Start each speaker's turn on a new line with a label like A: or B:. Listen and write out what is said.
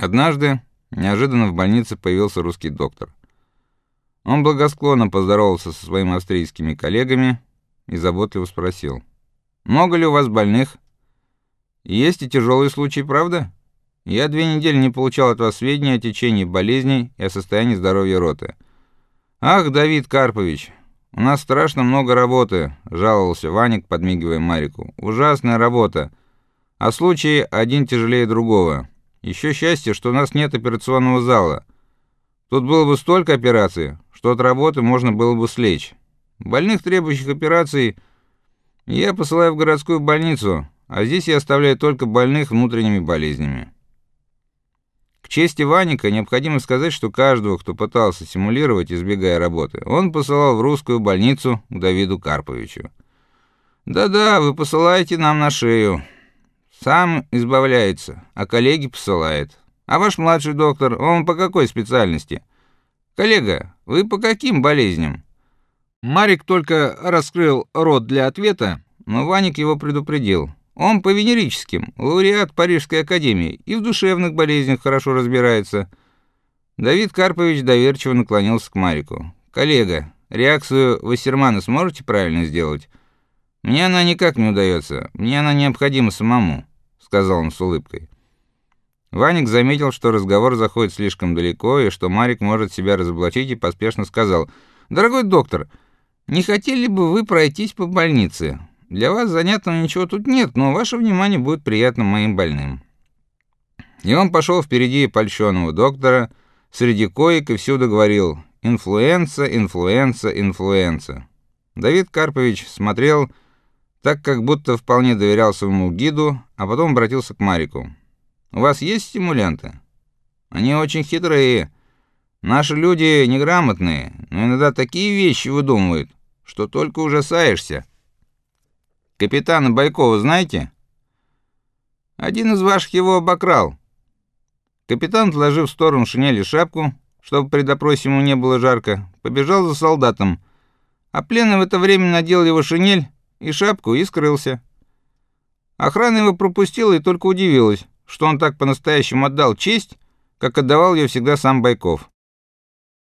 A: Однажды неожиданно в больнице появился русский доктор. Он благосклонно поздоровался со своими австрийскими коллегами и заботливо спросил: "Много ли у вас больных? Есть и тяжелые случаи, правда? Я две недели не получал от вас сведений о течении болезней и о состоянии здоровья роты. Ах, Давид Карпович, у нас страшно много работы", жаловался Ваник, подмигивая Марику. "Ужасная работа. А случаи один тяжелее другого. Еще счастье, что у нас нет операционного зала. Тут было бы столько операций, что от работы можно было бы слечь. Больных, требующих операций, я посылаю в городскую больницу, а здесь я оставляю только больных внутренними болезнями. К чести Ваника необходимо сказать, что каждого, кто пытался симулировать, избегая работы, он посылал в русскую больницу к Давиду Карповичу. Да-да, вы посылаете нам на шею. Сам избавляется, а коллеги посылает. А ваш младший доктор, он по какой специальности? Коллега, вы по каким болезням? Марик только раскрыл рот для ответа, но Ваник его предупредил. Он по венерическим, лауреат Парижской академии и в душевных болезнях хорошо разбирается. Давид Карпович доверчиво наклонился к Марику. Коллега, реакцию Вассермана сможете правильно сделать? Мне она никак не удается. Мне она необходима самому сказал он с улыбкой. Ванек заметил, что разговор заходит слишком далеко и что Марик может себя разоблачить, и поспешно сказал: "Дорогой доктор, не хотели бы вы пройтись по больнице? Для вас занятного ничего тут нет, но ваше внимание будет приятно моим больным". И он пошел впереди польщённого доктора, среди коек и всюду говорил: "Инфлюэнца, инфлюэнца, инфлюэнца". Давид Карпович смотрел так как будто вполне доверял своему гиду, а потом обратился к Марику. У вас есть стимулянты? Они очень хитрые. Наши люди неграмотные, но иногда такие вещи выдумывают, что только ужасаешься. Капитана Байкова знаете? Один из ваших его обокрал. Капитан, отложив в сторону шинели шапку, чтобы при допросе ему не было жарко, побежал за солдатом, а пленный в это время надел его шинель и шапку и скрылся. Охрана его пропустила и только удивилась, что он так по-настоящему отдал честь, как отдавал ее всегда сам Байков.